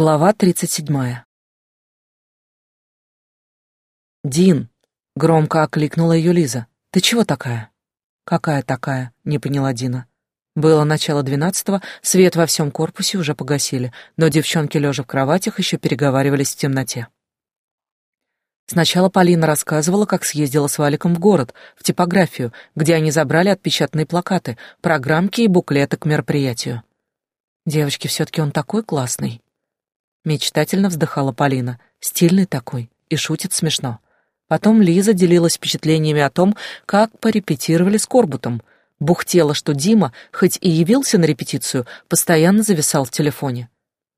Глава тридцать седьмая. «Дин!» — громко окликнула ее Лиза. «Ты чего такая?» «Какая такая?» — не поняла Дина. Было начало двенадцатого, свет во всем корпусе уже погасили, но девчонки, лежа в кроватях, еще переговаривались в темноте. Сначала Полина рассказывала, как съездила с Валиком в город, в типографию, где они забрали отпечатанные плакаты, программки и буклеты к мероприятию. «Девочки, все-таки он такой классный!» Мечтательно вздыхала Полина. Стильный такой и шутит смешно. Потом Лиза делилась впечатлениями о том, как порепетировали с Корбутом. Бухтела, что Дима, хоть и явился на репетицию, постоянно зависал в телефоне.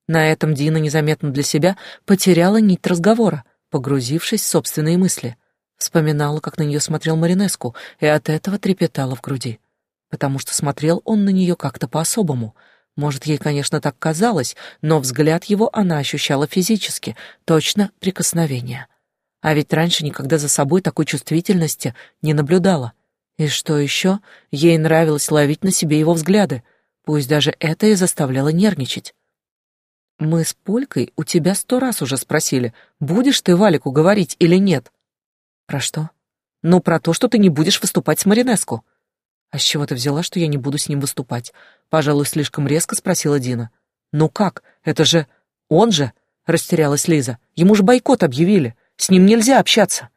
На этом Дина незаметно для себя потеряла нить разговора, погрузившись в собственные мысли. Вспоминала, как на нее смотрел Маринеску, и от этого трепетала в груди. Потому что смотрел он на нее как-то по-особому — может, ей, конечно, так казалось, но взгляд его она ощущала физически, точно прикосновение. А ведь раньше никогда за собой такой чувствительности не наблюдала. И что еще, ей нравилось ловить на себе его взгляды, пусть даже это и заставляло нервничать. «Мы с Полькой у тебя сто раз уже спросили, будешь ты Валику говорить или нет?» «Про что?» «Ну, про то, что ты не будешь выступать с Маринеску». «А с чего ты взяла, что я не буду с ним выступать?» Пожалуй, слишком резко спросила Дина. «Ну как? Это же... Он же...» — растерялась Лиза. «Ему же бойкот объявили. С ним нельзя общаться».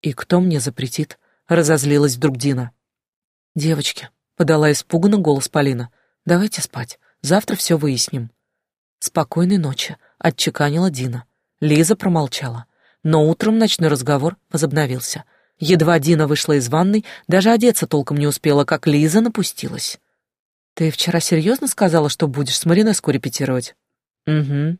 «И кто мне запретит?» — разозлилась вдруг Дина. «Девочки», — подала испуганно голос Полина, — «давайте спать. Завтра все выясним». «Спокойной ночи», — отчеканила Дина. Лиза промолчала. Но утром ночной разговор возобновился. Едва Дина вышла из ванной, даже одеться толком не успела, как Лиза напустилась. «Ты вчера серьезно сказала, что будешь с Маринеску репетировать?» «Угу».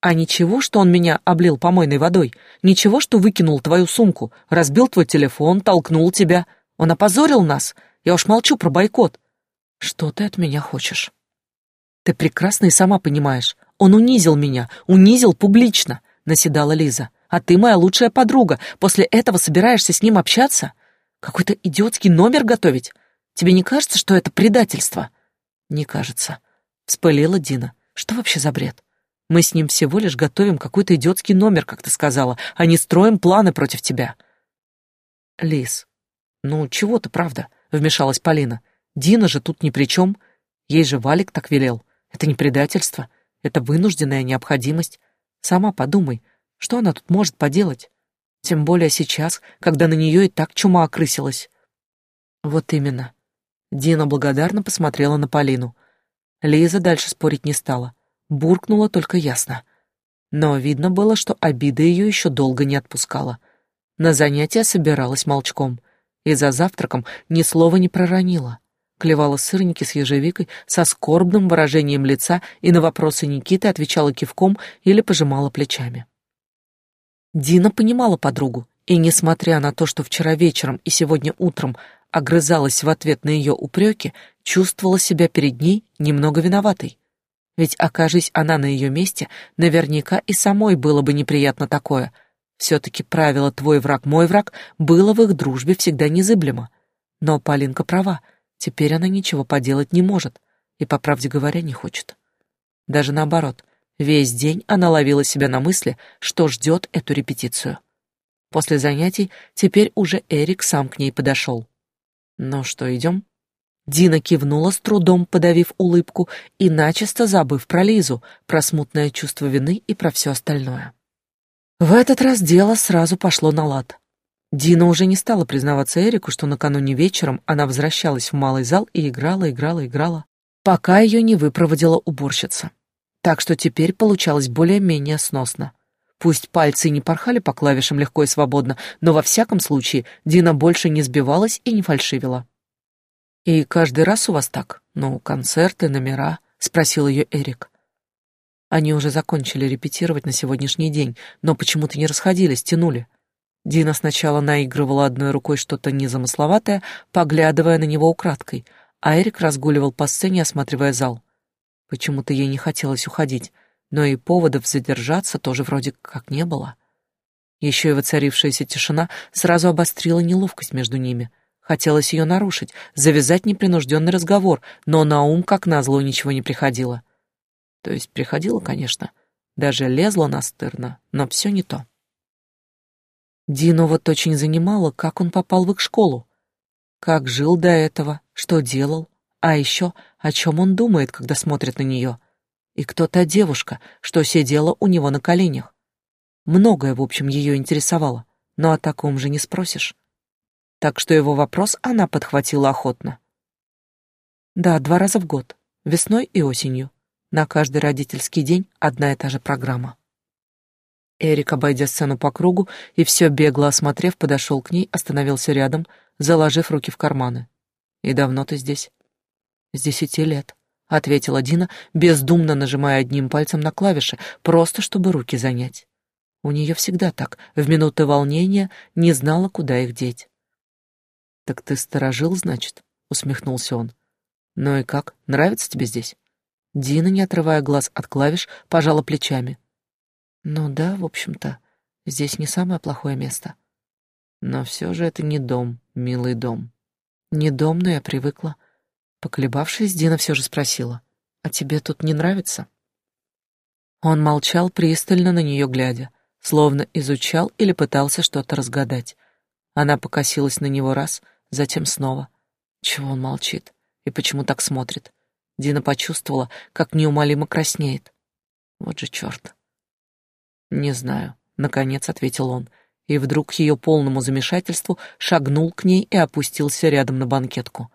«А ничего, что он меня облил помойной водой? Ничего, что выкинул твою сумку, разбил твой телефон, толкнул тебя? Он опозорил нас? Я уж молчу про бойкот». «Что ты от меня хочешь?» «Ты прекрасно и сама понимаешь. Он унизил меня, унизил публично», — наседала Лиза. «А ты моя лучшая подруга. После этого собираешься с ним общаться? Какой-то идиотский номер готовить? Тебе не кажется, что это предательство?» «Не кажется», — вспылила Дина. «Что вообще за бред? Мы с ним всего лишь готовим какой-то идиотский номер, как ты сказала, а не строим планы против тебя». «Лис, ну чего ты, правда?» — вмешалась Полина. «Дина же тут ни при чем. Ей же Валик так велел. Это не предательство, это вынужденная необходимость. Сама подумай, что она тут может поделать? Тем более сейчас, когда на нее и так чума окрысилась». «Вот именно. Дина благодарно посмотрела на Полину. Лиза дальше спорить не стала. Буркнула только ясно. Но видно было, что обида ее еще долго не отпускала. На занятия собиралась молчком. И за завтраком ни слова не проронила. Клевала сырники с ежевикой со скорбным выражением лица и на вопросы Никиты отвечала кивком или пожимала плечами. Дина понимала подругу, и, несмотря на то, что вчера вечером и сегодня утром огрызалась в ответ на ее упреки, чувствовала себя перед ней немного виноватой. Ведь, окажись она на ее месте, наверняка и самой было бы неприятно такое. Все-таки правило «твой враг, мой враг» было в их дружбе всегда незыблемо. Но Полинка права, теперь она ничего поделать не может и, по правде говоря, не хочет. Даже наоборот, весь день она ловила себя на мысли, что ждет эту репетицию. После занятий теперь уже Эрик сам к ней подошел. «Ну что, идем?» Дина кивнула с трудом, подавив улыбку и начисто забыв про Лизу, про смутное чувство вины и про все остальное. В этот раз дело сразу пошло на лад. Дина уже не стала признаваться Эрику, что накануне вечером она возвращалась в малый зал и играла, играла, играла, пока ее не выпроводила уборщица. Так что теперь получалось более-менее сносно. Пусть пальцы не порхали по клавишам легко и свободно, но во всяком случае Дина больше не сбивалась и не фальшивила. «И каждый раз у вас так? Ну, концерты, номера?» — спросил ее Эрик. Они уже закончили репетировать на сегодняшний день, но почему-то не расходились, тянули. Дина сначала наигрывала одной рукой что-то незамысловатое, поглядывая на него украдкой, а Эрик разгуливал по сцене, осматривая зал. Почему-то ей не хотелось уходить но и поводов задержаться тоже вроде как не было. Еще и воцарившаяся тишина сразу обострила неловкость между ними. Хотелось ее нарушить, завязать непринужденный разговор, но на ум, как назло, ничего не приходило. То есть приходила, конечно, даже лезла настырно, но все не то. Дину вот очень занимало, как он попал в их школу, как жил до этого, что делал, а еще о чем он думает, когда смотрит на нее, и кто та девушка, что сидела у него на коленях. Многое, в общем, ее интересовало, но о таком же не спросишь. Так что его вопрос она подхватила охотно. Да, два раза в год, весной и осенью. На каждый родительский день одна и та же программа. Эрик, обойдя сцену по кругу и все бегло осмотрев, подошел к ней, остановился рядом, заложив руки в карманы. «И давно ты здесь?» «С десяти лет», — ответила Дина, бездумно нажимая одним пальцем на клавиши, просто чтобы руки занять. У нее всегда так, в минуты волнения не знала, куда их деть. «Так ты сторожил, значит?» — усмехнулся он. «Ну и как, нравится тебе здесь?» Дина, не отрывая глаз от клавиш, пожала плечами. Ну да, в общем-то, здесь не самое плохое место. Но все же это не дом, милый дом. Не дом, но я привыкла. Поколебавшись, Дина все же спросила, «А тебе тут не нравится?» Он молчал, пристально на нее глядя, словно изучал или пытался что-то разгадать. Она покосилась на него раз, затем снова. Чего он молчит? И почему так смотрит? Дина почувствовала, как неумолимо краснеет. Вот же черт. «Не знаю», — наконец ответил он, и вдруг к ее полному замешательству шагнул к ней и опустился рядом на банкетку.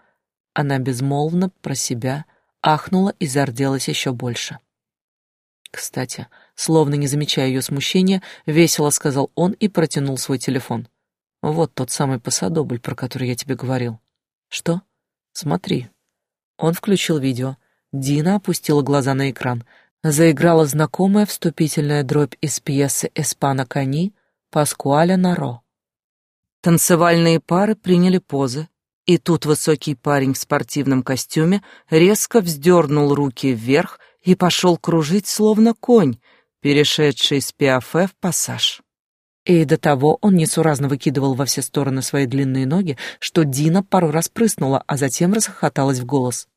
Она безмолвно про себя ахнула и зарделась еще больше. Кстати, словно не замечая ее смущения, весело сказал он и протянул свой телефон. «Вот тот самый посадобль, про который я тебе говорил». «Что?» «Смотри». Он включил видео. Дина опустила глаза на экран — заиграла знакомая вступительная дробь из пьесы «Эспана Кани» Паскуаля Наро. Танцевальные пары приняли позы, и тут высокий парень в спортивном костюме резко вздернул руки вверх и пошел кружить, словно конь, перешедший с пиафе в пассаж. И до того он несуразно выкидывал во все стороны свои длинные ноги, что Дина пару раз прыснула, а затем расхохоталась в голос.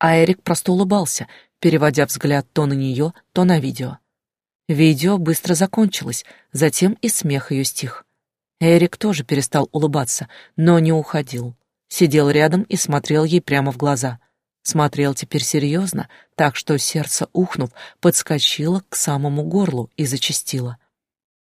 А Эрик просто улыбался, переводя взгляд то на нее, то на видео. Видео быстро закончилось, затем и смех ее стих. Эрик тоже перестал улыбаться, но не уходил. Сидел рядом и смотрел ей прямо в глаза. Смотрел теперь серьезно, так что сердце, ухнув, подскочило к самому горлу и зачастило.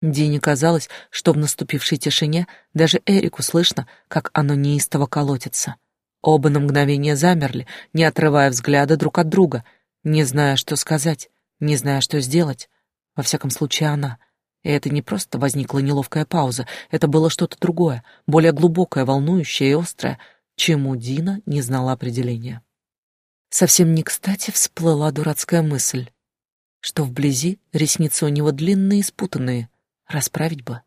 Дине казалось, что в наступившей тишине даже Эрику слышно, как оно неистово колотится. Оба на мгновение замерли, не отрывая взгляда друг от друга — не зная, что сказать, не зная, что сделать. Во всяком случае, она. И это не просто возникла неловкая пауза, это было что-то другое, более глубокое, волнующее и острое, чему Дина не знала определения. Совсем не кстати всплыла дурацкая мысль, что вблизи ресницы у него длинные и спутанные, расправить бы,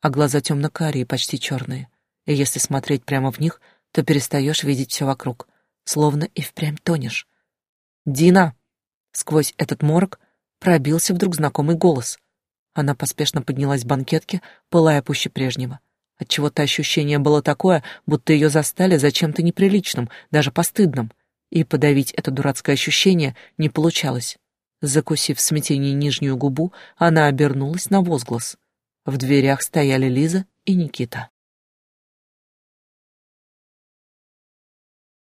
а глаза темно-карие, почти черные, и если смотреть прямо в них, то перестаешь видеть все вокруг, словно и впрямь тонешь. «Дина!» Сквозь этот морок пробился вдруг знакомый голос. Она поспешно поднялась с банкетки, пылая пуще прежнего. Отчего-то ощущение было такое, будто ее застали за чем-то неприличным, даже постыдным. И подавить это дурацкое ощущение не получалось. Закусив в смятении нижнюю губу, она обернулась на возглас. В дверях стояли Лиза и Никита.